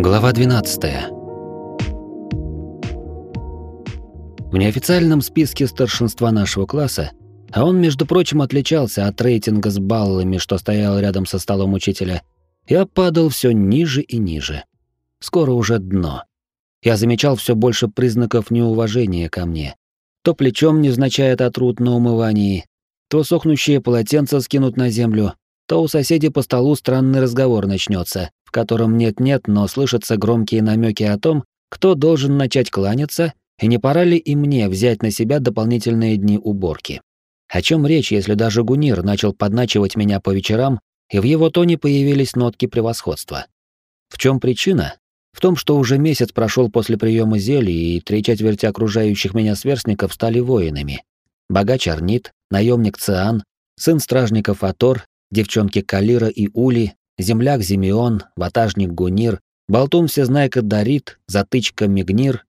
Глава 12. В неофициальном списке старшинства нашего класса, а он, между прочим, отличался от рейтинга с баллами, что стоял рядом со столом учителя, я падал все ниже и ниже. Скоро уже дно. Я замечал все больше признаков неуважения ко мне. То плечом невзначай отрут на умывании, то сохнущие полотенца скинут на землю, то у соседей по столу странный разговор начнется, в котором нет-нет, но слышатся громкие намеки о том, кто должен начать кланяться, и не пора ли и мне взять на себя дополнительные дни уборки. О чем речь, если даже Гунир начал подначивать меня по вечерам, и в его тоне появились нотки превосходства? В чем причина? В том, что уже месяц прошел после приема зелий, и три четверти окружающих меня сверстников стали воинами. Богач Арнит, наемник Циан, сын стражников Атор, девчонки Калира и Ули, земляк Зимеон, ватажник Гунир, болтун Всезнайка Дарит, затычка Мигнир.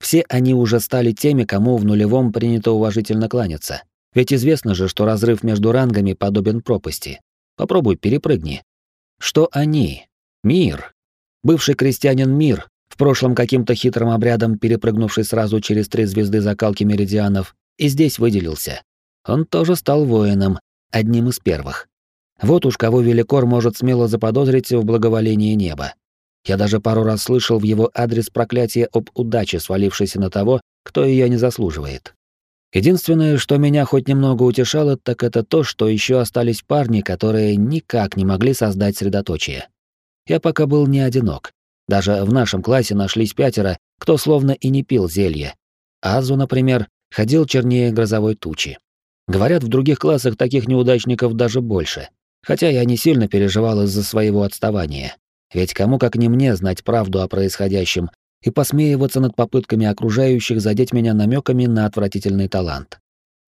Все они уже стали теми, кому в нулевом принято уважительно кланяться. Ведь известно же, что разрыв между рангами подобен пропасти. Попробуй перепрыгни. Что они? Мир. Бывший крестьянин Мир, в прошлом каким-то хитрым обрядом перепрыгнувший сразу через три звезды закалки меридианов, и здесь выделился. Он тоже стал воином, одним из первых. Вот уж кого Великор может смело заподозрить в благоволении неба. Я даже пару раз слышал в его адрес проклятие об удаче, свалившейся на того, кто ее не заслуживает. Единственное, что меня хоть немного утешало, так это то, что еще остались парни, которые никак не могли создать средоточие. Я пока был не одинок. Даже в нашем классе нашлись пятеро, кто словно и не пил зелье. Азу, например, ходил чернее грозовой тучи. Говорят, в других классах таких неудачников даже больше. Хотя я не сильно переживал из-за своего отставания. Ведь кому как не мне знать правду о происходящем и посмеиваться над попытками окружающих задеть меня намеками на отвратительный талант.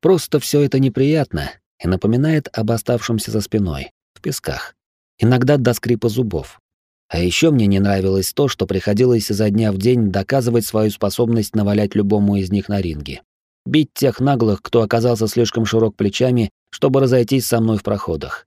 Просто все это неприятно и напоминает об оставшемся за спиной, в песках. Иногда до скрипа зубов. А еще мне не нравилось то, что приходилось изо дня в день доказывать свою способность навалять любому из них на ринге. Бить тех наглых, кто оказался слишком широк плечами, чтобы разойтись со мной в проходах.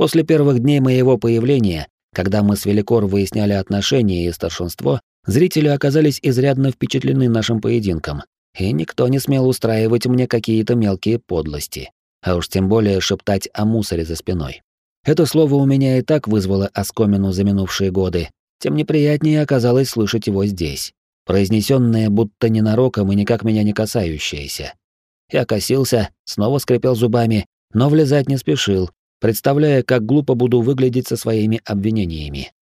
После первых дней моего появления, когда мы с Великор выясняли отношения и старшинство, зрители оказались изрядно впечатлены нашим поединком, и никто не смел устраивать мне какие-то мелкие подлости, а уж тем более шептать о мусоре за спиной. Это слово у меня и так вызвало оскомину за минувшие годы, тем неприятнее оказалось слышать его здесь, произнесенное будто ненароком и никак меня не касающееся. Я косился, снова скрипел зубами, но влезать не спешил, представляя, как глупо буду выглядеть со своими обвинениями.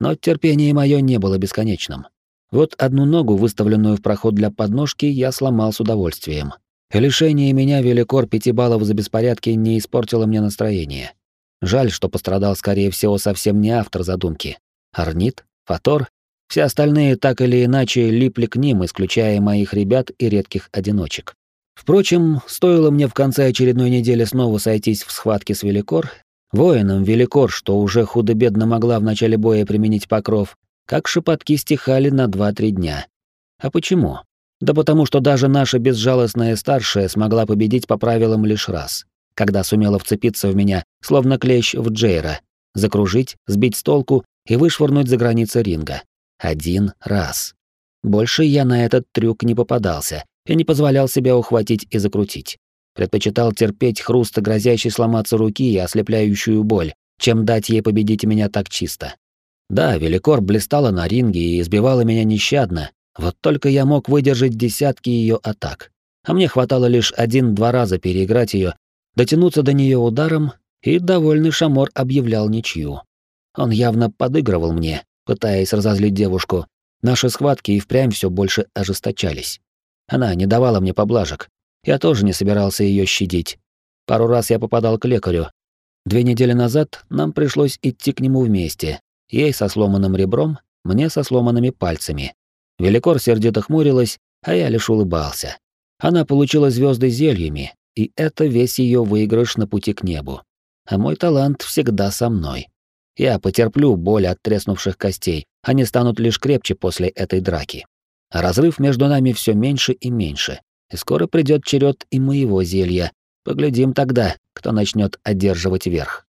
Но терпение мое не было бесконечным. Вот одну ногу, выставленную в проход для подножки, я сломал с удовольствием. лишение меня великор пяти баллов за беспорядки не испортило мне настроение. Жаль, что пострадал, скорее всего, совсем не автор задумки. Арнит, Фатор, все остальные так или иначе липли к ним, исключая моих ребят и редких одиночек. Впрочем, стоило мне в конце очередной недели снова сойтись в схватке с Великор, воином Великор, что уже худо-бедно могла в начале боя применить покров, как шепотки стихали на 2-3 дня. А почему? Да потому что даже наша безжалостная старшая смогла победить по правилам лишь раз, когда сумела вцепиться в меня, словно клещ в Джейра, закружить, сбить с толку и вышвырнуть за границы ринга. Один раз. Больше я на этот трюк не попадался, и не позволял себя ухватить и закрутить. Предпочитал терпеть хруст грозящий сломаться руки и ослепляющую боль, чем дать ей победить меня так чисто. Да, Великор блистала на ринге и избивала меня нещадно, вот только я мог выдержать десятки ее атак. А мне хватало лишь один-два раза переиграть ее, дотянуться до нее ударом, и довольный Шамор объявлял ничью. Он явно подыгрывал мне, пытаясь разозлить девушку. Наши схватки и впрямь все больше ожесточались. Она не давала мне поблажек. Я тоже не собирался ее щадить. Пару раз я попадал к лекарю. Две недели назад нам пришлось идти к нему вместе. Ей со сломанным ребром, мне со сломанными пальцами. Великор сердито хмурилась, а я лишь улыбался. Она получила звезды зельями, и это весь ее выигрыш на пути к небу. А мой талант всегда со мной. Я потерплю боль от треснувших костей, они станут лишь крепче после этой драки. А разрыв между нами все меньше и меньше. И скоро придет черед и моего зелья. Поглядим тогда, кто начнет одерживать верх.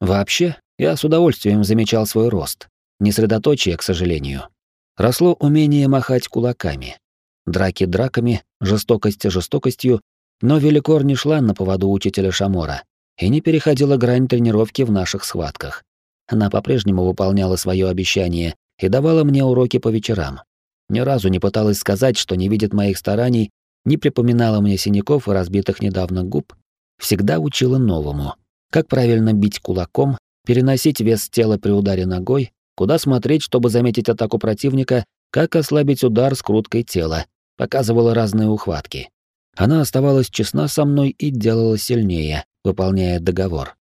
Вообще, я с удовольствием замечал свой рост. не средоточие, к сожалению. Росло умение махать кулаками. Драки драками, жестокость жестокостью, но Великор не шла на поводу учителя Шамора и не переходила грань тренировки в наших схватках. Она по-прежнему выполняла свое обещание и давала мне уроки по вечерам. Ни разу не пыталась сказать, что не видит моих стараний, не припоминала мне синяков и разбитых недавно губ, всегда учила новому. Как правильно бить кулаком, переносить вес тела при ударе ногой, куда смотреть, чтобы заметить атаку противника, как ослабить удар скруткой тела, показывала разные ухватки. Она оставалась честна со мной и делала сильнее, выполняя договор.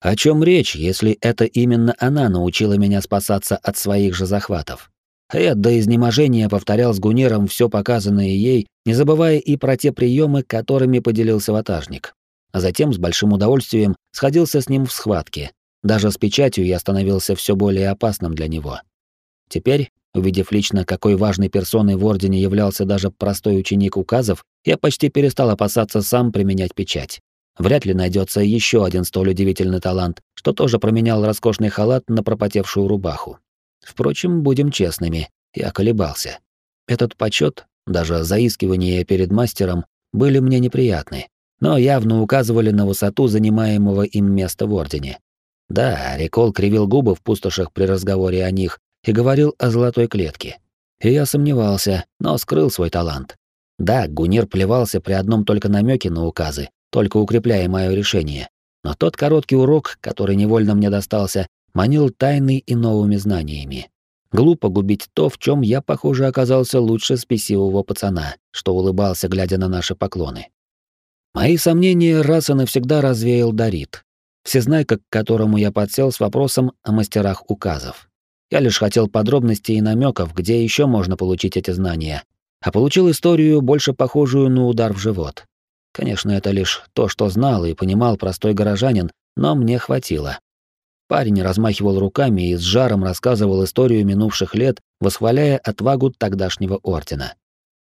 О чем речь, если это именно она научила меня спасаться от своих же захватов? Я до изнеможения повторял с Гунером все показанное ей, не забывая и про те приемы, которыми поделился ватажник. А затем с большим удовольствием сходился с ним в схватке. Даже с печатью я становился все более опасным для него. Теперь, увидев лично, какой важной персоной в Ордене являлся даже простой ученик указов, я почти перестал опасаться сам применять печать. Вряд ли найдется еще один столь удивительный талант, что тоже променял роскошный халат на пропотевшую рубаху. Впрочем, будем честными, я колебался. Этот почет, даже заискивание перед мастером, были мне неприятны, но явно указывали на высоту занимаемого им места в Ордене. Да, Рекол кривил губы в пустошах при разговоре о них и говорил о золотой клетке. И я сомневался, но скрыл свой талант. Да, Гунир плевался при одном только намеке на указы, только укрепляя мое решение. Но тот короткий урок, который невольно мне достался, манил тайной и новыми знаниями. Глупо губить то, в чем я, похоже, оказался лучше спесивого пацана, что улыбался, глядя на наши поклоны. Мои сомнения раз и навсегда развеял Дарит, всезнайка, к которому я подсел с вопросом о мастерах указов. Я лишь хотел подробностей и намеков, где еще можно получить эти знания, а получил историю, больше похожую на удар в живот. Конечно, это лишь то, что знал и понимал простой горожанин, но мне хватило. Парень размахивал руками и с жаром рассказывал историю минувших лет, восхваляя отвагу тогдашнего ордена.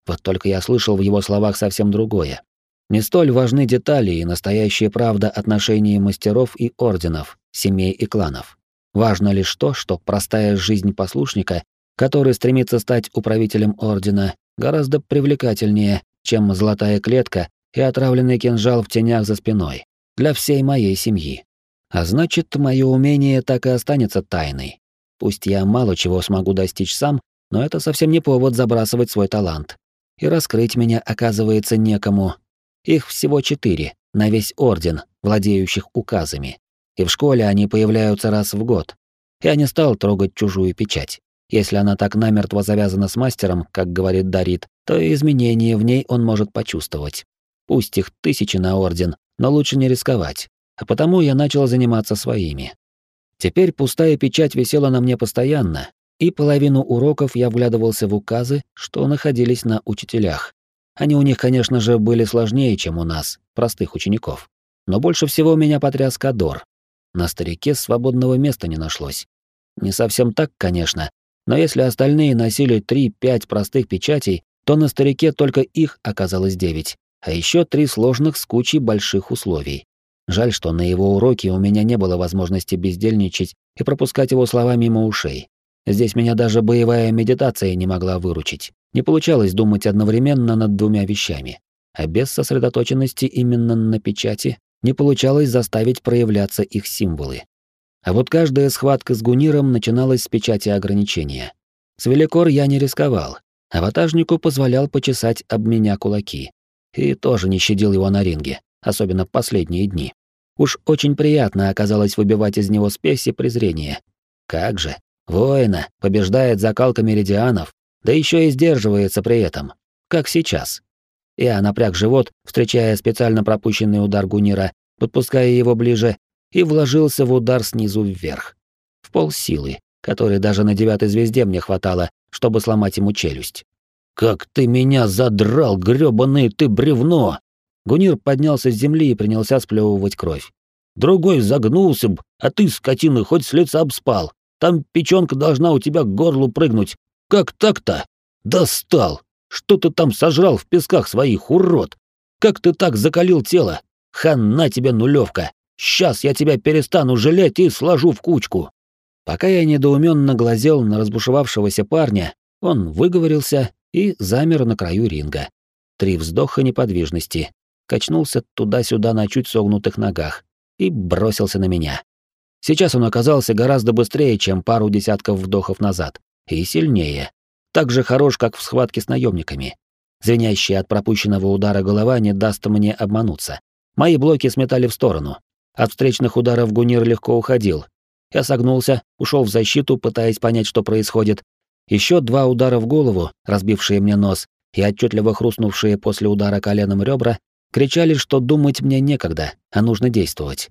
Вот только я слышал в его словах совсем другое. Не столь важны детали и настоящая правда отношений мастеров и орденов, семей и кланов. Важно лишь то, что простая жизнь послушника, который стремится стать управителем ордена, гораздо привлекательнее, чем золотая клетка и отравленный кинжал в тенях за спиной для всей моей семьи. А значит, мое умение так и останется тайной. Пусть я мало чего смогу достичь сам, но это совсем не повод забрасывать свой талант. И раскрыть меня, оказывается, некому. Их всего четыре, на весь орден, владеющих указами. И в школе они появляются раз в год. Я не стал трогать чужую печать. Если она так намертво завязана с мастером, как говорит Дарит, то изменения в ней он может почувствовать. Пусть их тысячи на орден, но лучше не рисковать а потому я начал заниматься своими. Теперь пустая печать висела на мне постоянно, и половину уроков я вглядывался в указы, что находились на учителях. Они у них, конечно же, были сложнее, чем у нас, простых учеников. Но больше всего меня потряс Кадор. На старике свободного места не нашлось. Не совсем так, конечно, но если остальные носили 3-5 простых печатей, то на старике только их оказалось 9, а еще три сложных с кучей больших условий. Жаль, что на его уроке у меня не было возможности бездельничать и пропускать его слова мимо ушей. Здесь меня даже боевая медитация не могла выручить. Не получалось думать одновременно над двумя вещами. А без сосредоточенности именно на печати не получалось заставить проявляться их символы. А вот каждая схватка с гуниром начиналась с печати ограничения. С Великор я не рисковал, а ватажнику позволял почесать об меня кулаки. И тоже не щадил его на ринге, особенно последние дни. Уж очень приятно оказалось выбивать из него спесь и презрение. Как же, воина побеждает закалка меридианов, да еще и сдерживается при этом, как сейчас. Я напряг живот, встречая специально пропущенный удар Гунира, подпуская его ближе, и вложился в удар снизу вверх. В пол силы, которой даже на девятой звезде мне хватало, чтобы сломать ему челюсть. «Как ты меня задрал, грёбаный ты бревно!» Гунир поднялся с земли и принялся сплевывать кровь. Другой загнулся б, а ты, скотина, хоть с лица б спал. Там печёнка должна у тебя к горлу прыгнуть. Как так-то? Достал! Что ты там сожрал в песках своих, урод? Как ты так закалил тело? Хана тебе нулевка. Сейчас я тебя перестану жалеть и сложу в кучку. Пока я недоуменно глазел на разбушевавшегося парня, он выговорился и замер на краю ринга. Три вздоха неподвижности, качнулся туда-сюда на чуть согнутых ногах и бросился на меня. Сейчас он оказался гораздо быстрее, чем пару десятков вдохов назад, и сильнее. Так же хорош, как в схватке с наемниками. Звенящая от пропущенного удара голова не даст мне обмануться. Мои блоки сметали в сторону. От встречных ударов Гунир легко уходил. Я согнулся, ушел в защиту, пытаясь понять, что происходит. Еще два удара в голову, разбившие мне нос, и отчетливо хрустнувшие после удара коленом ребра, кричали, что думать мне некогда, а нужно действовать.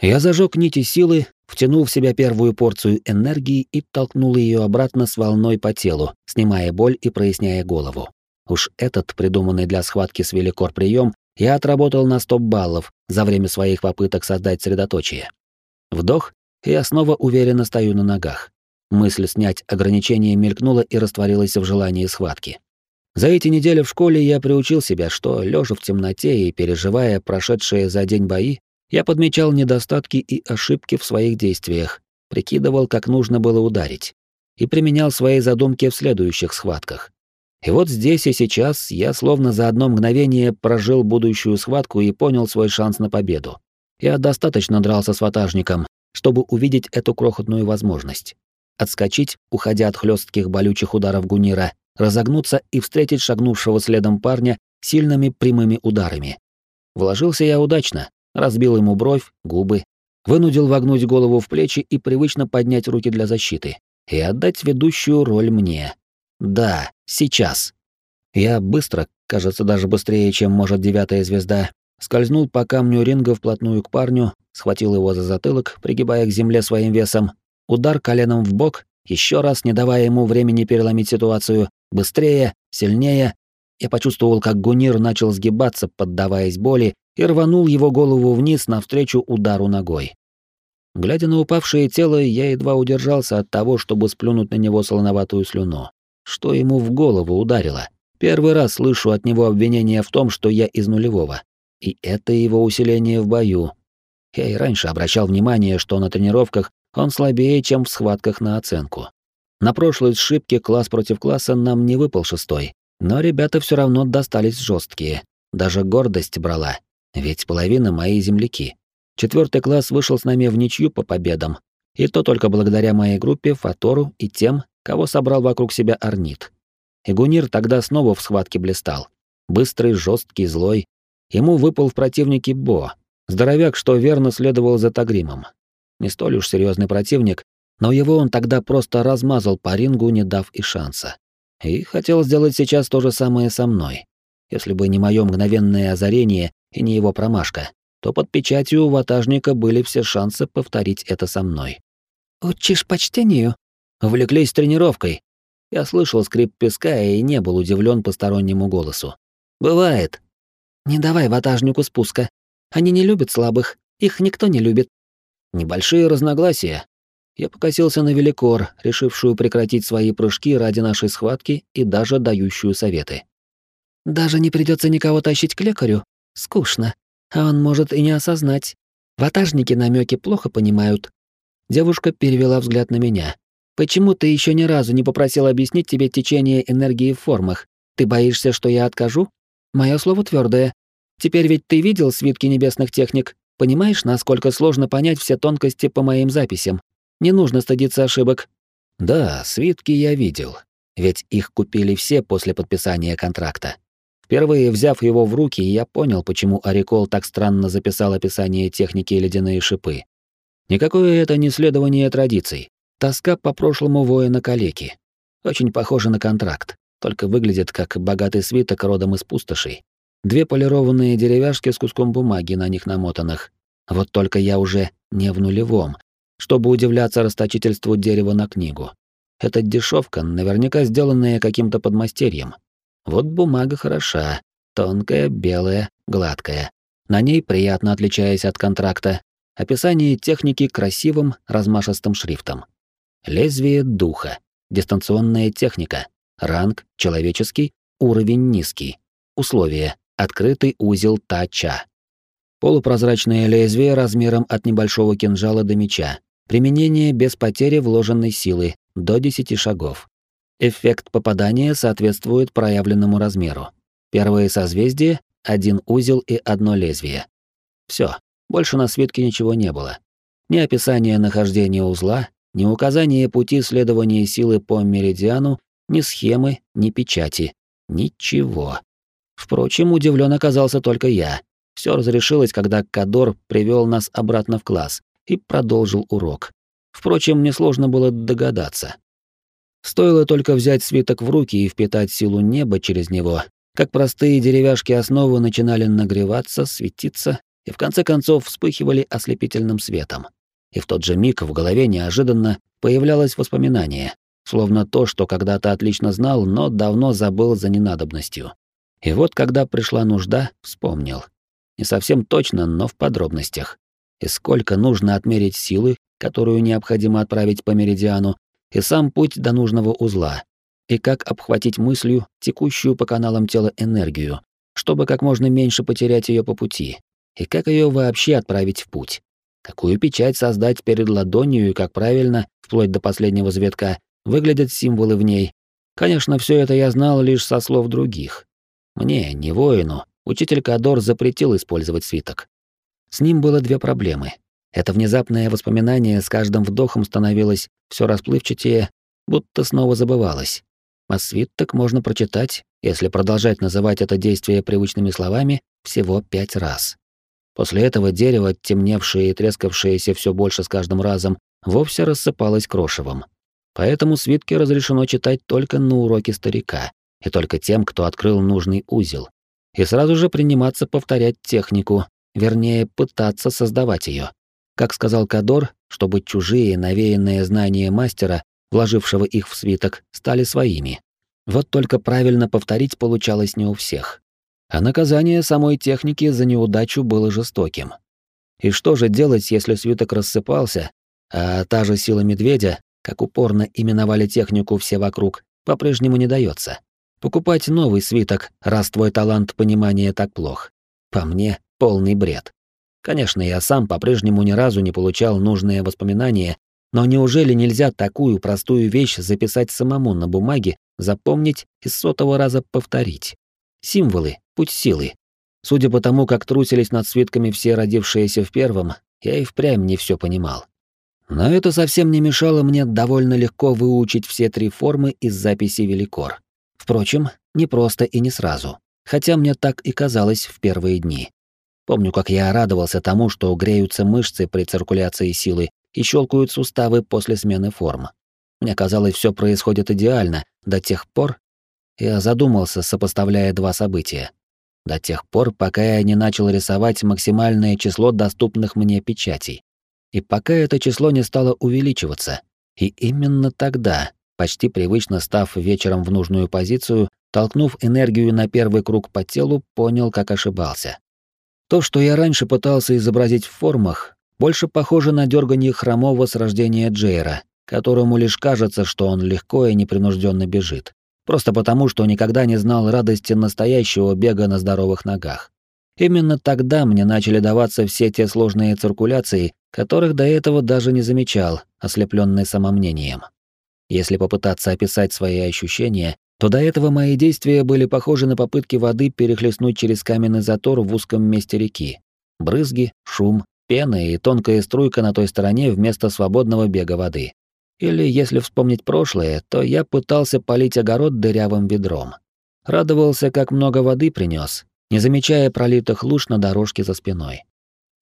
Я зажег нити силы, втянул в себя первую порцию энергии и толкнул ее обратно с волной по телу, снимая боль и проясняя голову. Уж этот, придуманный для схватки с великор прием, я отработал на 100 баллов за время своих попыток создать средоточие. Вдох, и я снова уверенно стою на ногах. Мысль снять ограничения мелькнула и растворилась в желании схватки. За эти недели в школе я приучил себя, что, лежа в темноте и переживая прошедшие за день бои, я подмечал недостатки и ошибки в своих действиях, прикидывал, как нужно было ударить, и применял свои задумки в следующих схватках. И вот здесь и сейчас я словно за одно мгновение прожил будущую схватку и понял свой шанс на победу. Я достаточно дрался с ватажником, чтобы увидеть эту крохотную возможность. Отскочить, уходя от хлестких болючих ударов Гунира, разогнуться и встретить шагнувшего следом парня сильными прямыми ударами. Вложился я удачно, разбил ему бровь, губы, вынудил вогнуть голову в плечи и привычно поднять руки для защиты и отдать ведущую роль мне. Да, сейчас. Я быстро, кажется, даже быстрее, чем может девятая звезда, скользнул по камню ринга вплотную к парню, схватил его за затылок, пригибая к земле своим весом, удар коленом в бок, еще раз не давая ему времени переломить ситуацию, быстрее, сильнее. Я почувствовал, как Гунир начал сгибаться, поддаваясь боли, и рванул его голову вниз навстречу удару ногой. Глядя на упавшее тело, я едва удержался от того, чтобы сплюнуть на него солоноватую слюну. Что ему в голову ударило? Первый раз слышу от него обвинение в том, что я из нулевого. И это его усиление в бою. Я и раньше обращал внимание, что на тренировках он слабее, чем в схватках на оценку. На прошлой сшибке класс против класса нам не выпал шестой, но ребята все равно достались жесткие. Даже гордость брала, ведь половина мои земляки. Четвертый класс вышел с нами в ничью по победам, и то только благодаря моей группе, Фатору и тем, кого собрал вокруг себя Арнит. Игунир тогда снова в схватке блистал. Быстрый, жесткий, злой. Ему выпал в противнике Бо, здоровяк, что верно следовал за Тагримом. Не столь уж серьезный противник, но его он тогда просто размазал по рингу, не дав и шанса. И хотел сделать сейчас то же самое со мной. Если бы не мое мгновенное озарение и не его промашка, то под печатью у ватажника были все шансы повторить это со мной. «Учишь почтению?» «Увлеклись тренировкой». Я слышал скрип песка и не был удивлен постороннему голосу. «Бывает». «Не давай ватажнику спуска. Они не любят слабых, их никто не любит». Небольшие разногласия. Я покосился на Великор, решившую прекратить свои прыжки ради нашей схватки и даже дающую советы. «Даже не придется никого тащить к лекарю?» Скучно. А он может и не осознать. Ватажники намеки плохо понимают. Девушка перевела взгляд на меня. Почему ты еще ни разу не попросил объяснить тебе течение энергии в формах? Ты боишься, что я откажу? Мое слово твердое. Теперь ведь ты видел свитки небесных техник, понимаешь, насколько сложно понять все тонкости по моим записям. Не нужно стыдиться ошибок. Да, свитки я видел. Ведь их купили все после подписания контракта. Впервые взяв его в руки, я понял, почему Арикол так странно записал описание техники ледяные шипы. Никакое это не следование традиций. Тоска по прошлому воина-калеки. Очень похоже на контракт, только выглядит как богатый свиток родом из пустошей. Две полированные деревяшки с куском бумаги на них намотанных. Вот только я уже не в нулевом, чтобы удивляться расточительству дерева на книгу. Это дешевка, наверняка сделанная каким-то подмастерьем. Вот бумага хороша, тонкая, белая, гладкая. На ней, приятно отличаясь от контракта, описание техники красивым, размашистым шрифтом. Лезвие духа, дистанционная техника, ранг человеческий, уровень низкий. Условия: открытый узел тача. Полупрозрачное лезвие размером от небольшого кинжала до меча, Применение без потери вложенной силы до 10 шагов. Эффект попадания соответствует проявленному размеру. Первые созвездия — один узел и одно лезвие. Все, больше на свитке ничего не было. Ни описания нахождения узла, ни указания пути следования силы по меридиану, ни схемы, ни печати. Ничего. Впрочем, удивлен оказался только я. Все разрешилось, когда Кадор привел нас обратно в класс и продолжил урок. Впрочем, несложно было догадаться. Стоило только взять свиток в руки и впитать силу неба через него, как простые деревяшки основы начинали нагреваться, светиться и в конце концов вспыхивали ослепительным светом. И в тот же миг в голове неожиданно появлялось воспоминание, словно то, что когда-то отлично знал, но давно забыл за ненадобностью. И вот когда пришла нужда, вспомнил. Не совсем точно, но в подробностях. И сколько нужно отмерить силы, которую необходимо отправить по меридиану, и сам путь до нужного узла, и как обхватить мыслью текущую по каналам тела энергию, чтобы как можно меньше потерять ее по пути, и как ее вообще отправить в путь. Какую печать создать перед ладонью и как правильно, вплоть до последнего завитка, выглядят символы в ней. Конечно, все это я знал лишь со слов других. Мне, не воину, учитель Кадор запретил использовать свиток. С ним было две проблемы. Это внезапное воспоминание с каждым вдохом становилось все расплывчатее, будто снова забывалось. А свиток можно прочитать, если продолжать называть это действие привычными словами, всего пять раз. После этого дерево, темневшее и трескавшееся все больше с каждым разом, вовсе рассыпалось крошевом. Поэтому свитки разрешено читать только на уроке старика, и только тем, кто открыл нужный узел. И сразу же приниматься повторять технику, вернее, пытаться создавать ее. Как сказал Кадор, чтобы чужие навеянные знания мастера, вложившего их в свиток, стали своими. Вот только правильно повторить получалось не у всех. А наказание самой техники за неудачу было жестоким. И что же делать, если свиток рассыпался, а та же сила медведя, как упорно именовали технику все вокруг, по-прежнему не дается? Покупать новый свиток, раз твой талант понимания так плох. По мне, полный бред. Конечно, я сам по-прежнему ни разу не получал нужные воспоминания, но неужели нельзя такую простую вещь записать самому на бумаге, запомнить и сотого раза повторить? Символы, путь силы. Судя по тому, как трусились над свитками все родившиеся в первом, я и впрямь не все понимал. Но это совсем не мешало мне довольно легко выучить все три формы из записи Великор. Впрочем, не просто и не сразу, хотя мне так и казалось в первые дни. Помню, как я радовался тому, что греются мышцы при циркуляции силы и щелкают суставы после смены форм. Мне казалось, все происходит идеально до тех пор, я задумался, сопоставляя два события. До тех пор, пока я не начал рисовать максимальное число доступных мне печатей. И пока это число не стало увеличиваться. И именно тогда, почти привычно став вечером в нужную позицию, толкнув энергию на первый круг по телу, понял, как ошибался. То, что я раньше пытался изобразить в формах, больше похоже на дергание хромого с рождения Джейра, которому лишь кажется, что он легко и непринужденно бежит. Просто потому, что никогда не знал радости настоящего бега на здоровых ногах. Именно тогда мне начали даваться все те сложные циркуляции, которых до этого даже не замечал, ослепленный самомнением. Если попытаться описать свои ощущения, то до этого мои действия были похожи на попытки воды перехлестнуть через каменный затор в узком месте реки. Брызги, шум, пена и тонкая струйка на той стороне вместо свободного бега воды. Или, если вспомнить прошлое, то я пытался полить огород дырявым ведром. Радовался, как много воды принес, не замечая пролитых луж на дорожке за спиной.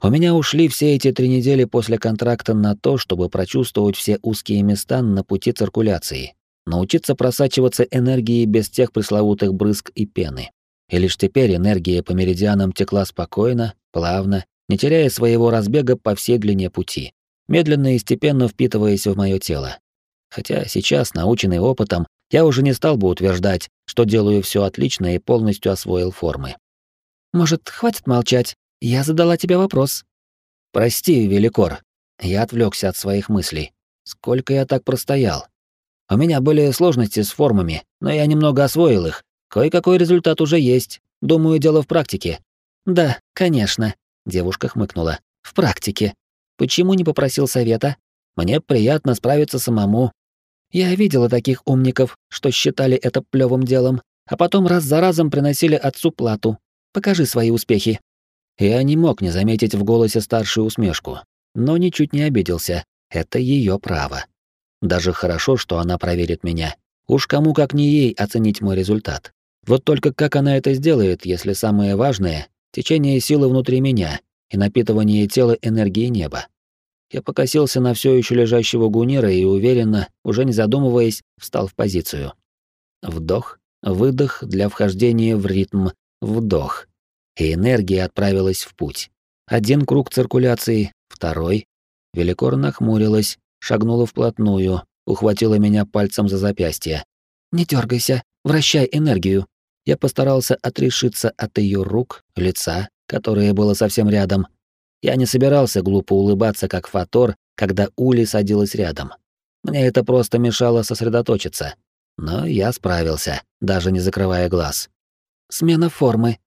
У меня ушли все эти три недели после контракта на то, чтобы прочувствовать все узкие места на пути циркуляции, научиться просачиваться энергией без тех пресловутых брызг и пены. И лишь теперь энергия по меридианам текла спокойно, плавно, не теряя своего разбега по всей длине пути, медленно и степенно впитываясь в мое тело. Хотя сейчас, наученный опытом, я уже не стал бы утверждать, что делаю все отлично и полностью освоил формы. «Может, хватит молчать? Я задала тебе вопрос». «Прости, Великор». Я отвлекся от своих мыслей. Сколько я так простоял? У меня были сложности с формами, но я немного освоил их. Кое-какой результат уже есть. Думаю, дело в практике. Да, конечно, девушка хмыкнула. В практике. Почему не попросил совета? Мне приятно справиться самому. Я видела таких умников, что считали это плевым делом, а потом раз за разом приносили отцу плату. Покажи свои успехи. Я не мог не заметить в голосе старшую усмешку, но ничуть не обиделся. Это ее право. Даже хорошо, что она проверит меня. Уж кому как не ей оценить мой результат. Вот только как она это сделает, если самое важное — течение силы внутри меня и напитывание тела энергией неба? Я покосился на все еще лежащего гунира и уверенно, уже не задумываясь, встал в позицию. Вдох, выдох для вхождения в ритм, вдох. И энергия отправилась в путь. Один круг циркуляции, второй. Великор нахмурилась, шагнула вплотную, ухватила меня пальцем за запястье. «Не дергайся, вращай энергию». Я постарался отрешиться от ее рук, лица, которое было совсем рядом. Я не собирался глупо улыбаться, как Фатор, когда Ули садилась рядом. Мне это просто мешало сосредоточиться. Но я справился, даже не закрывая глаз. «Смена формы»,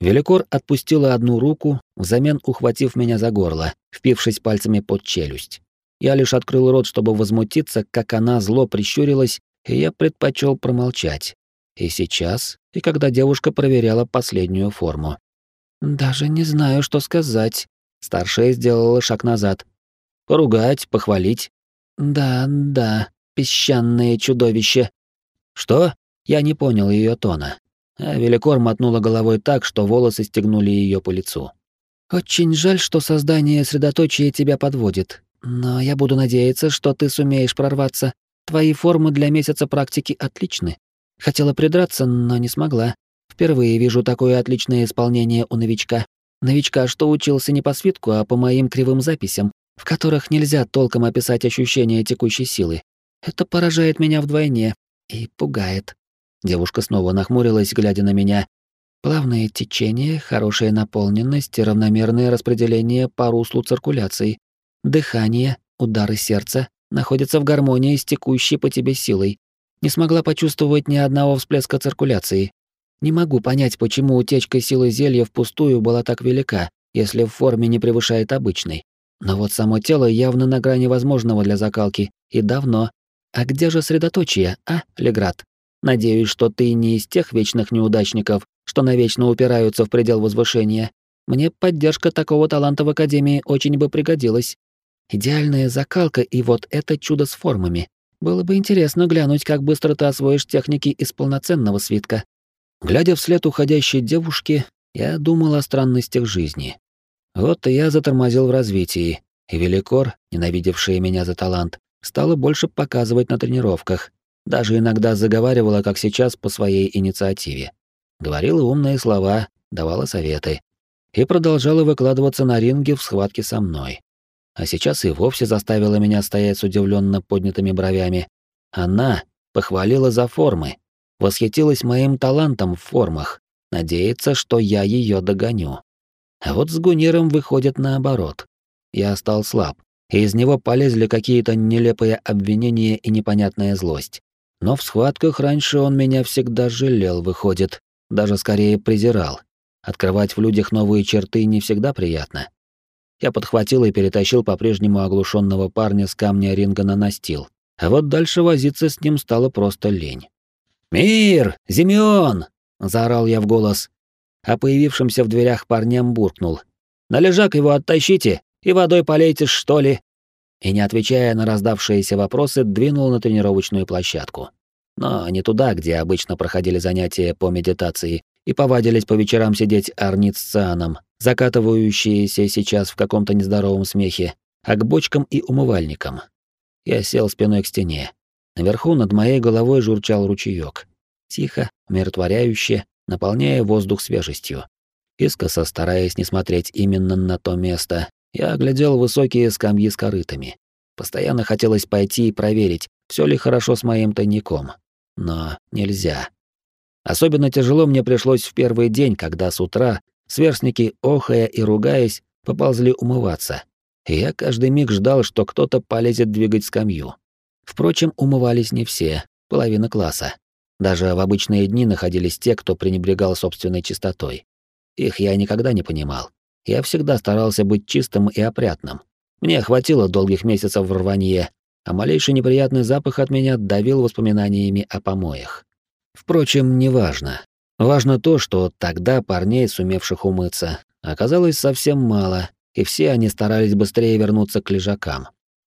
Великор отпустила одну руку, взамен ухватив меня за горло, впившись пальцами под челюсть. Я лишь открыл рот, чтобы возмутиться, как она зло прищурилась, и я предпочел промолчать. И сейчас, и когда девушка проверяла последнюю форму. «Даже не знаю, что сказать». Старшая сделала шаг назад. «Поругать, похвалить». «Да, да, песчаное чудовище». «Что?» Я не понял ее тона а Великор мотнула головой так, что волосы стегнули ее по лицу. «Очень жаль, что создание средоточия тебя подводит, но я буду надеяться, что ты сумеешь прорваться. Твои формы для месяца практики отличны. Хотела придраться, но не смогла. Впервые вижу такое отличное исполнение у новичка. Новичка, что учился не по свитку, а по моим кривым записям, в которых нельзя толком описать ощущение текущей силы. Это поражает меня вдвойне и пугает. Девушка снова нахмурилась, глядя на меня. Плавное течение, хорошая наполненность и равномерное распределение по руслу циркуляции. Дыхание, удары сердца находятся в гармонии с текущей по тебе силой. Не смогла почувствовать ни одного всплеска циркуляции. Не могу понять, почему утечка силы зелья впустую была так велика, если в форме не превышает обычной. Но вот само тело явно на грани возможного для закалки, и давно. А где же средоточие, а, Леград? Надеюсь, что ты не из тех вечных неудачников, что навечно упираются в предел возвышения. Мне поддержка такого таланта в Академии очень бы пригодилась. Идеальная закалка и вот это чудо с формами. Было бы интересно глянуть, как быстро ты освоишь техники из полноценного свитка. Глядя вслед уходящей девушки, я думал о странностях жизни. Вот и я затормозил в развитии, и Великор, ненавидевшая меня за талант, стала больше показывать на тренировках, даже иногда заговаривала, как сейчас, по своей инициативе. Говорила умные слова, давала советы. И продолжала выкладываться на ринге в схватке со мной. А сейчас и вовсе заставила меня стоять с удивленно поднятыми бровями. Она похвалила за формы, восхитилась моим талантом в формах, надеется, что я ее догоню. А вот с Гуниром выходит наоборот. Я стал слаб, и из него полезли какие-то нелепые обвинения и непонятная злость. Но в схватках раньше он меня всегда жалел, выходит, даже скорее презирал. Открывать в людях новые черты не всегда приятно. Я подхватил и перетащил по-прежнему оглушенного парня с камня ринга на настил. А вот дальше возиться с ним стало просто лень. «Мир! Зимеон!» — заорал я в голос. А появившимся в дверях парням буркнул. «На лежак его оттащите и водой полейте, что ли?» и, не отвечая на раздавшиеся вопросы, двинул на тренировочную площадку. Но не туда, где обычно проходили занятия по медитации и повадились по вечерам сидеть Арнит с Цианом, закатывающиеся сейчас в каком-то нездоровом смехе, а к бочкам и умывальникам. Я сел спиной к стене. Наверху над моей головой журчал ручеёк. Тихо, умиротворяюще, наполняя воздух свежестью. Искоса, стараясь не смотреть именно на то место, я оглядел высокие скамьи с корытами. Постоянно хотелось пойти и проверить, все ли хорошо с моим тайником. Но нельзя. Особенно тяжело мне пришлось в первый день, когда с утра сверстники, охая и ругаясь, поползли умываться. И я каждый миг ждал, что кто-то полезет двигать скамью. Впрочем, умывались не все, половина класса. Даже в обычные дни находились те, кто пренебрегал собственной чистотой. Их я никогда не понимал. Я всегда старался быть чистым и опрятным. Мне хватило долгих месяцев в рванье, а малейший неприятный запах от меня давил воспоминаниями о помоях. Впрочем, неважно. Важно то, что тогда парней, сумевших умыться, оказалось совсем мало, и все они старались быстрее вернуться к лежакам.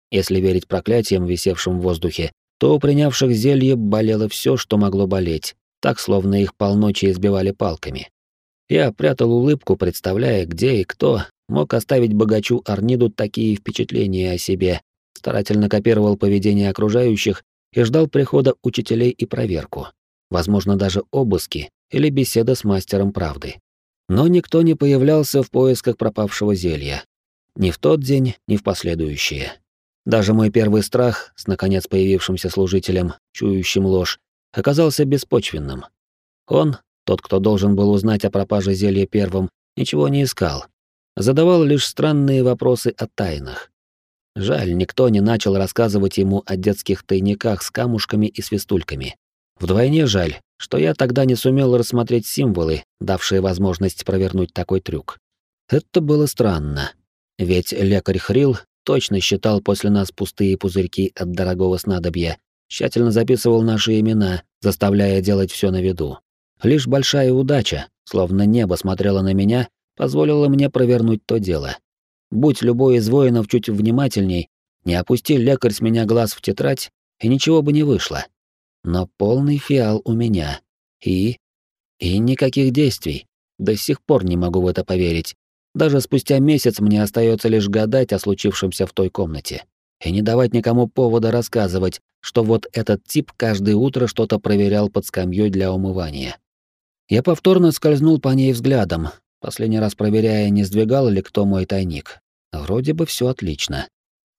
Если верить проклятиям, висевшим в воздухе, то у принявших зелье болело все, что могло болеть, так словно их полночи избивали палками. Я прятал улыбку, представляя, где и кто мог оставить богачу Арниду такие впечатления о себе, старательно копировал поведение окружающих и ждал прихода учителей и проверку. Возможно, даже обыски или беседа с мастером правды. Но никто не появлялся в поисках пропавшего зелья. Ни в тот день, ни в последующие. Даже мой первый страх с наконец появившимся служителем, чующим ложь, оказался беспочвенным. Он, тот, кто должен был узнать о пропаже зелья первым, ничего не искал. Задавал лишь странные вопросы о тайнах. Жаль, никто не начал рассказывать ему о детских тайниках с камушками и свистульками. Вдвойне жаль, что я тогда не сумел рассмотреть символы, давшие возможность провернуть такой трюк. Это было странно. Ведь лекарь Хрил точно считал после нас пустые пузырьки от дорогого снадобья, тщательно записывал наши имена, заставляя делать все на виду. Лишь большая удача, словно небо смотрело на меня, позволила мне провернуть то дело. Будь любой из воинов чуть внимательней, не опусти лекарь с меня глаз в тетрадь, и ничего бы не вышло. Но полный фиал у меня. И... И никаких действий. До сих пор не могу в это поверить. Даже спустя месяц мне остается лишь гадать о случившемся в той комнате. И не давать никому повода рассказывать, что вот этот тип каждое утро что-то проверял под скамьей для умывания. Я повторно скользнул по ней взглядом, последний раз проверяя, не сдвигал ли кто мой тайник. Вроде бы все отлично.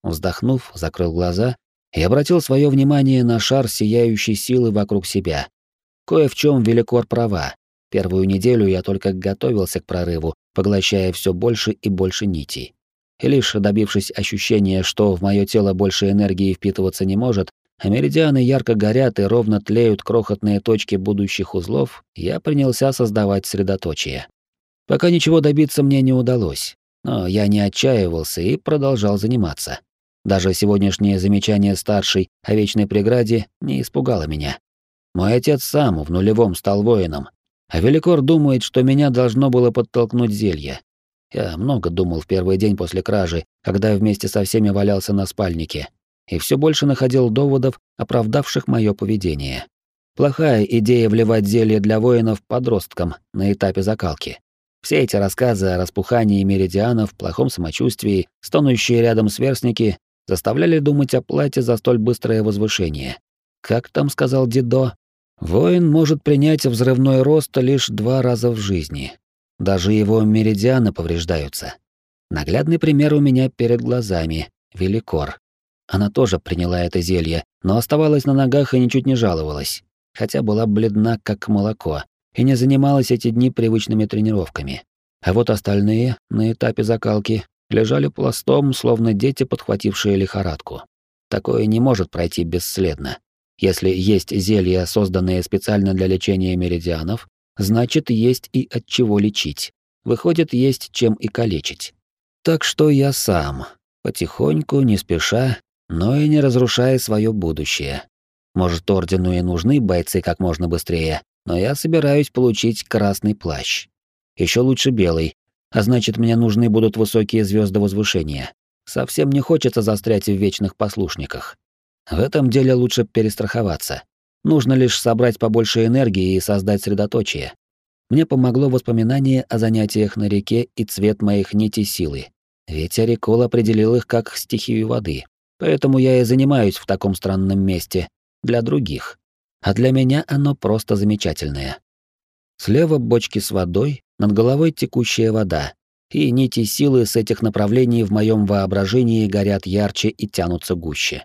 Вздохнув, закрыл глаза и обратил свое внимание на шар сияющей силы вокруг себя. Кое в чем Великор права. Первую неделю я только готовился к прорыву, поглощая все больше и больше нитей. И лишь добившись ощущения, что в мое тело больше энергии впитываться не может, а меридианы ярко горят и ровно тлеют крохотные точки будущих узлов, я принялся создавать средоточие. Пока ничего добиться мне не удалось, но я не отчаивался и продолжал заниматься. Даже сегодняшнее замечание старшей о вечной преграде не испугало меня. Мой отец сам в нулевом стал воином, а Великор думает, что меня должно было подтолкнуть зелье. Я много думал в первый день после кражи, когда вместе со всеми валялся на спальнике, и все больше находил доводов, оправдавших мое поведение. Плохая идея вливать зелье для воинов подросткам на этапе закалки. Все эти рассказы о распухании меридианов, плохом самочувствии, стонущие рядом сверстники заставляли думать о плате за столь быстрое возвышение. Как там сказал Дидо, воин может принять взрывной рост лишь два раза в жизни. Даже его меридианы повреждаются. Наглядный пример у меня перед глазами — Великор. Она тоже приняла это зелье, но оставалась на ногах и ничуть не жаловалась, хотя была бледна, как молоко, и не занималась эти дни привычными тренировками. А вот остальные, на этапе закалки, лежали пластом, словно дети, подхватившие лихорадку. Такое не может пройти бесследно. Если есть зелья, созданные специально для лечения меридианов, значит, есть и от чего лечить. Выходит, есть чем и калечить. Так что я сам, потихоньку, не спеша, но и не разрушая свое будущее. Может, ордену и нужны бойцы как можно быстрее, но я собираюсь получить красный плащ. Еще лучше белый, а значит, мне нужны будут высокие звезды возвышения. Совсем не хочется застрять в вечных послушниках. В этом деле лучше перестраховаться. Нужно лишь собрать побольше энергии и создать средоточие. Мне помогло воспоминание о занятиях на реке и цвет моих нитей силы. Ведь Орикол определил их как стихию воды. Поэтому я и занимаюсь в таком странном месте. Для других. А для меня оно просто замечательное. Слева бочки с водой, над головой текущая вода. И нити силы с этих направлений в моем воображении горят ярче и тянутся гуще.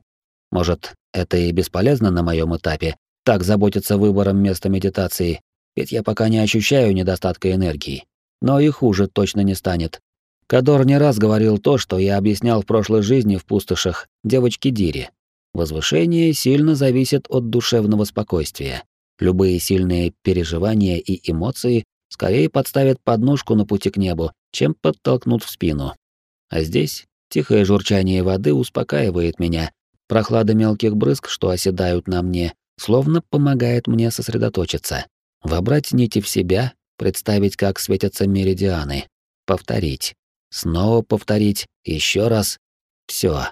Может, это и бесполезно на моем этапе, так заботиться выбором места медитации, ведь я пока не ощущаю недостатка энергии. Но и хуже точно не станет. Кадор не раз говорил то, что я объяснял в прошлой жизни в пустошах девочке Дире. Возвышение сильно зависит от душевного спокойствия. Любые сильные переживания и эмоции скорее подставят подножку на пути к небу, чем подтолкнут в спину. А здесь Тихое журчание воды успокаивает меня. Прохлада мелких брызг, что оседают на мне, словно помогает мне сосредоточиться. Вобрать нити в себя, представить, как светятся меридианы. Повторить. Снова повторить. еще раз. Все.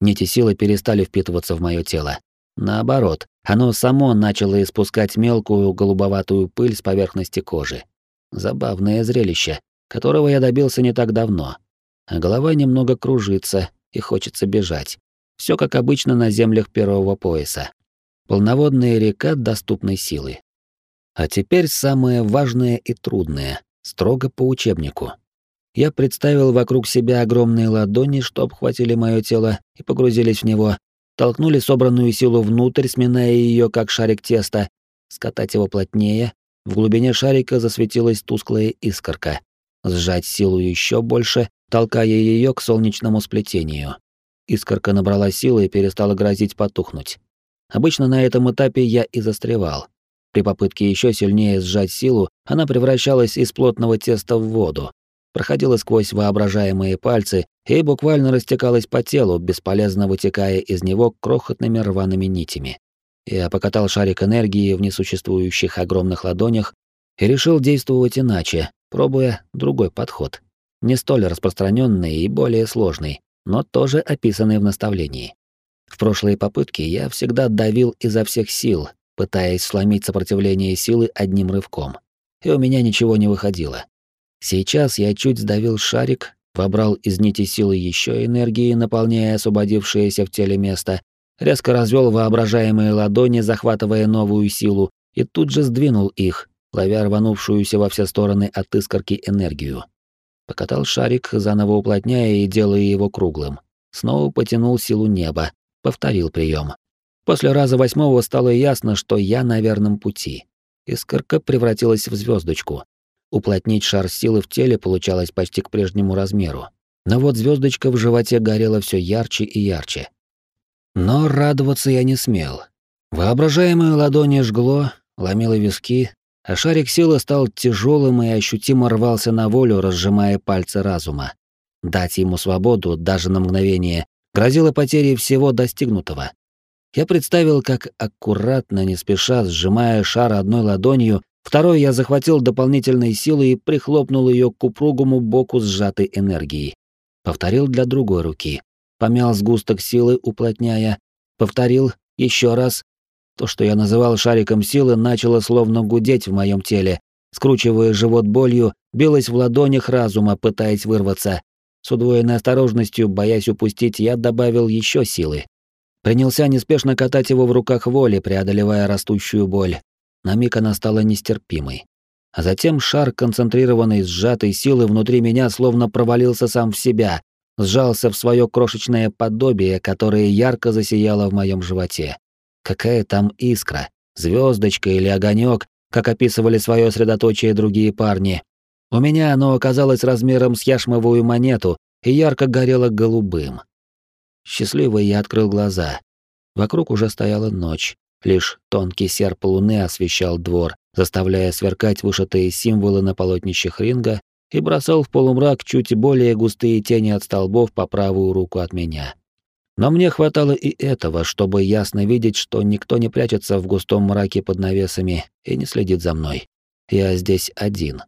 Нити силы перестали впитываться в мое тело. Наоборот, оно само начало испускать мелкую голубоватую пыль с поверхности кожи. Забавное зрелище, которого я добился не так давно. А голова немного кружится и хочется бежать. Все как обычно на землях первого пояса. Полноводная река доступной силы. А теперь самое важное и трудное, строго по учебнику. Я представил вокруг себя огромные ладони, что обхватили мое тело и погрузились в него, толкнули собранную силу внутрь, сминая ее как шарик теста, скатать его плотнее, в глубине шарика засветилась тусклая искорка, сжать силу еще больше, толкая ее к солнечному сплетению. Искорка набрала силы и перестала грозить потухнуть. Обычно на этом этапе я и застревал. При попытке еще сильнее сжать силу, она превращалась из плотного теста в воду, проходила сквозь воображаемые пальцы и буквально растекалась по телу, бесполезно вытекая из него крохотными рваными нитями. Я покатал шарик энергии в несуществующих огромных ладонях и решил действовать иначе, пробуя другой подход. Не столь распространенный и более сложный, но тоже описанный в наставлении. В прошлые попытки я всегда давил изо всех сил, пытаясь сломить сопротивление силы одним рывком. И у меня ничего не выходило. Сейчас я чуть сдавил шарик, вобрал из нити силы еще энергии, наполняя освободившееся в теле место, резко развел воображаемые ладони, захватывая новую силу, и тут же сдвинул их, ловя рванувшуюся во все стороны от искорки энергию. Покатал шарик, заново уплотняя и делая его круглым. Снова потянул силу неба, повторил прием. После раза восьмого стало ясно, что я на верном пути. Искорка превратилась в звездочку, Уплотнить шар силы в теле получалось почти к прежнему размеру. Но вот звездочка в животе горела все ярче и ярче. Но радоваться я не смел. Воображаемое ладони жгло, ломило виски, а шарик силы стал тяжелым и ощутимо рвался на волю, разжимая пальцы разума. Дать ему свободу даже на мгновение грозило потерей всего достигнутого. Я представил, как аккуратно, не спеша, сжимая шар одной ладонью, Второй я захватил дополнительной силой и прихлопнул ее к упругому боку сжатой энергии. Повторил для другой руки. Помял сгусток силы, уплотняя. Повторил еще раз. То, что я называл шариком силы, начало словно гудеть в моем теле, скручивая живот болью, билось в ладонях разума, пытаясь вырваться. С удвоенной осторожностью, боясь упустить, я добавил еще силы. Принялся неспешно катать его в руках воли, преодолевая растущую боль. На миг она стала нестерпимой. А затем шар концентрированной сжатой силы внутри меня словно провалился сам в себя, сжался в свое крошечное подобие, которое ярко засияло в моем животе. Какая там искра, звездочка или огонек, как описывали свое средоточие другие парни. У меня оно оказалось размером с яшмовую монету и ярко горело голубым. Счастливый я открыл глаза. Вокруг уже стояла ночь, Лишь тонкий серп луны освещал двор, заставляя сверкать вышитые символы на полотнищах ринга и бросал в полумрак чуть более густые тени от столбов по правую руку от меня. Но мне хватало и этого, чтобы ясно видеть, что никто не прячется в густом мраке под навесами и не следит за мной. Я здесь один.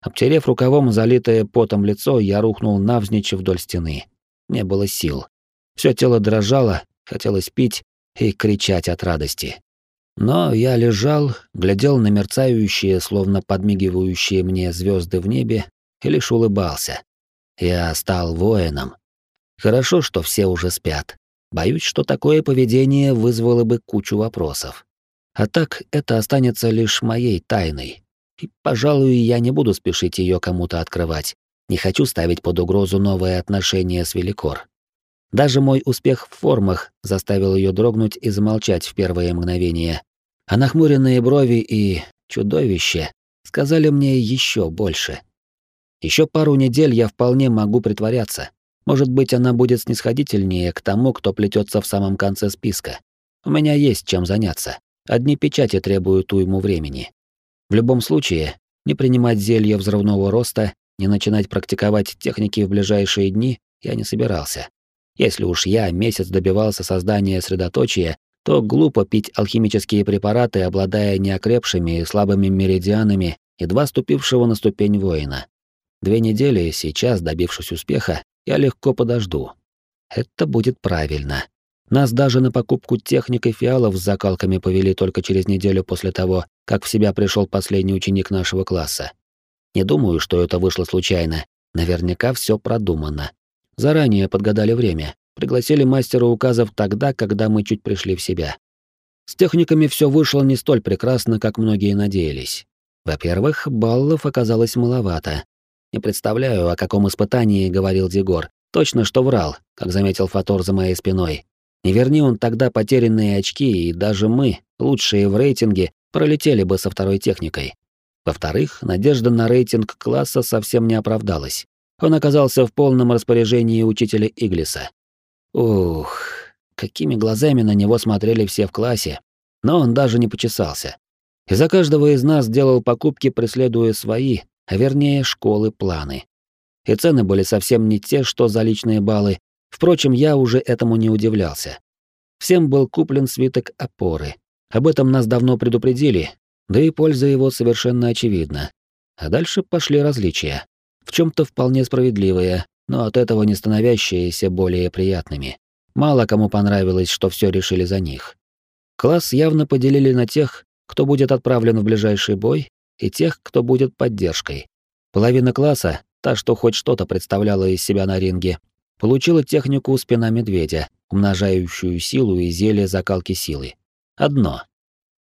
Обтерев рукавом залитое потом лицо, я рухнул навзничь вдоль стены. Не было сил. Все тело дрожало, хотелось пить, и кричать от радости. Но я лежал, глядел на мерцающие, словно подмигивающие мне звезды в небе и лишь улыбался. Я стал воином. Хорошо, что все уже спят. Боюсь, что такое поведение вызвало бы кучу вопросов. А так это останется лишь моей тайной. И, пожалуй, я не буду спешить ее кому-то открывать. Не хочу ставить под угрозу новые отношения с Великор. Даже мой успех в формах заставил ее дрогнуть и замолчать в первые мгновения. А нахмуренные брови и чудовище сказали мне еще больше. Еще пару недель я вполне могу притворяться. Может быть, она будет снисходительнее к тому, кто плетется в самом конце списка. У меня есть чем заняться. Одни печати требуют уйму времени. В любом случае, не принимать зелья взрывного роста, не начинать практиковать техники в ближайшие дни я не собирался. Если уж я месяц добивался создания средоточия, то глупо пить алхимические препараты, обладая неокрепшими и слабыми меридианами, едва ступившего на ступень воина. Две недели, сейчас, добившись успеха, я легко подожду. Это будет правильно. Нас даже на покупку техник и фиалов с закалками повели только через неделю после того, как в себя пришел последний ученик нашего класса. Не думаю, что это вышло случайно. Наверняка все продумано. Заранее подгадали время, пригласили мастера указов тогда, когда мы чуть пришли в себя. С техниками все вышло не столь прекрасно, как многие надеялись. Во-первых, баллов оказалось маловато. Не представляю, о каком испытании говорил Дегор. Точно, что врал, как заметил Фатор за моей спиной. Не верни он тогда потерянные очки, и даже мы, лучшие в рейтинге, пролетели бы со второй техникой. Во-вторых, надежда на рейтинг класса совсем не оправдалась. Он оказался в полном распоряжении учителя Иглиса. Ух, какими глазами на него смотрели все в классе. Но он даже не почесался. И за каждого из нас делал покупки, преследуя свои, а вернее школы планы. И цены были совсем не те, что за личные баллы. Впрочем, я уже этому не удивлялся. Всем был куплен свиток опоры. Об этом нас давно предупредили, да и польза его совершенно очевидна. А дальше пошли различия. В чем то вполне справедливые, но от этого не становящиеся более приятными. Мало кому понравилось, что все решили за них. Класс явно поделили на тех, кто будет отправлен в ближайший бой, и тех, кто будет поддержкой. Половина класса, та, что хоть что-то представляла из себя на ринге, получила технику спина медведя, умножающую силу и зелье закалки силы. Одно.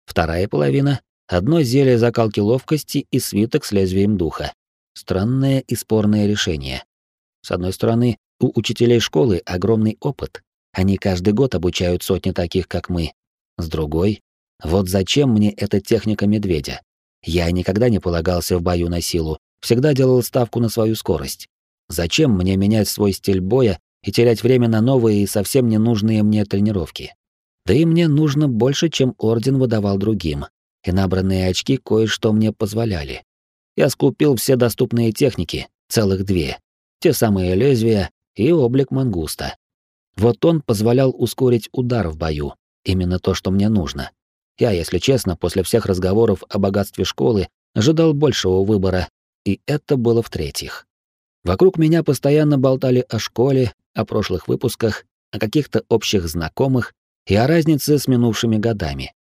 Вторая половина — одно зелье закалки ловкости и свиток с лезвием духа. Странное и спорное решение. С одной стороны, у учителей школы огромный опыт. Они каждый год обучают сотни таких, как мы. С другой, вот зачем мне эта техника медведя? Я никогда не полагался в бою на силу, всегда делал ставку на свою скорость. Зачем мне менять свой стиль боя и терять время на новые и совсем ненужные мне тренировки? Да и мне нужно больше, чем Орден выдавал другим, и набранные очки кое-что мне позволяли я скупил все доступные техники, целых две. Те самые лезвия и облик мангуста. Вот он позволял ускорить удар в бою, именно то, что мне нужно. Я, если честно, после всех разговоров о богатстве школы ожидал большего выбора, и это было в-третьих. Вокруг меня постоянно болтали о школе, о прошлых выпусках, о каких-то общих знакомых и о разнице с минувшими годами.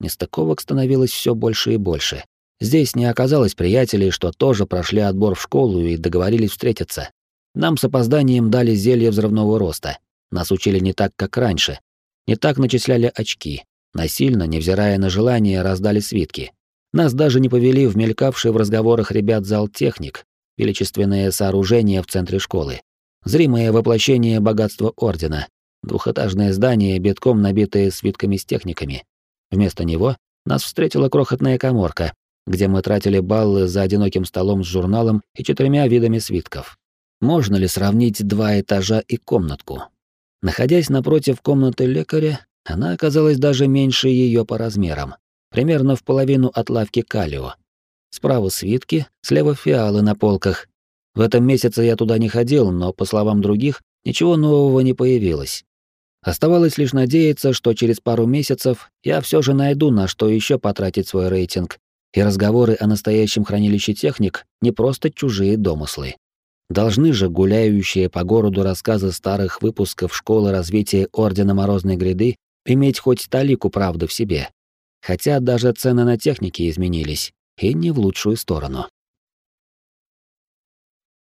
Нестыковок становилось все больше и больше. Здесь не оказалось приятелей, что тоже прошли отбор в школу и договорились встретиться. Нам с опозданием дали зелье взрывного роста. Нас учили не так, как раньше. Не так начисляли очки. Насильно, невзирая на желание, раздали свитки. Нас даже не повели в мелькавший в разговорах ребят зал техник, величественное сооружение в центре школы. Зримое воплощение богатства Ордена. Двухэтажное здание, битком набитое свитками с техниками. Вместо него нас встретила крохотная коморка, где мы тратили баллы за одиноким столом с журналом и четырьмя видами свитков. Можно ли сравнить два этажа и комнатку? Находясь напротив комнаты лекаря, она оказалась даже меньше ее по размерам, примерно в половину от лавки Калио. Справа свитки, слева фиалы на полках. В этом месяце я туда не ходил, но, по словам других, ничего нового не появилось. Оставалось лишь надеяться, что через пару месяцев я все же найду, на что еще потратить свой рейтинг, и разговоры о настоящем хранилище техник не просто чужие домыслы. Должны же гуляющие по городу рассказы старых выпусков школы развития Ордена Морозной Гряды иметь хоть талику правды в себе. Хотя даже цены на техники изменились, и не в лучшую сторону.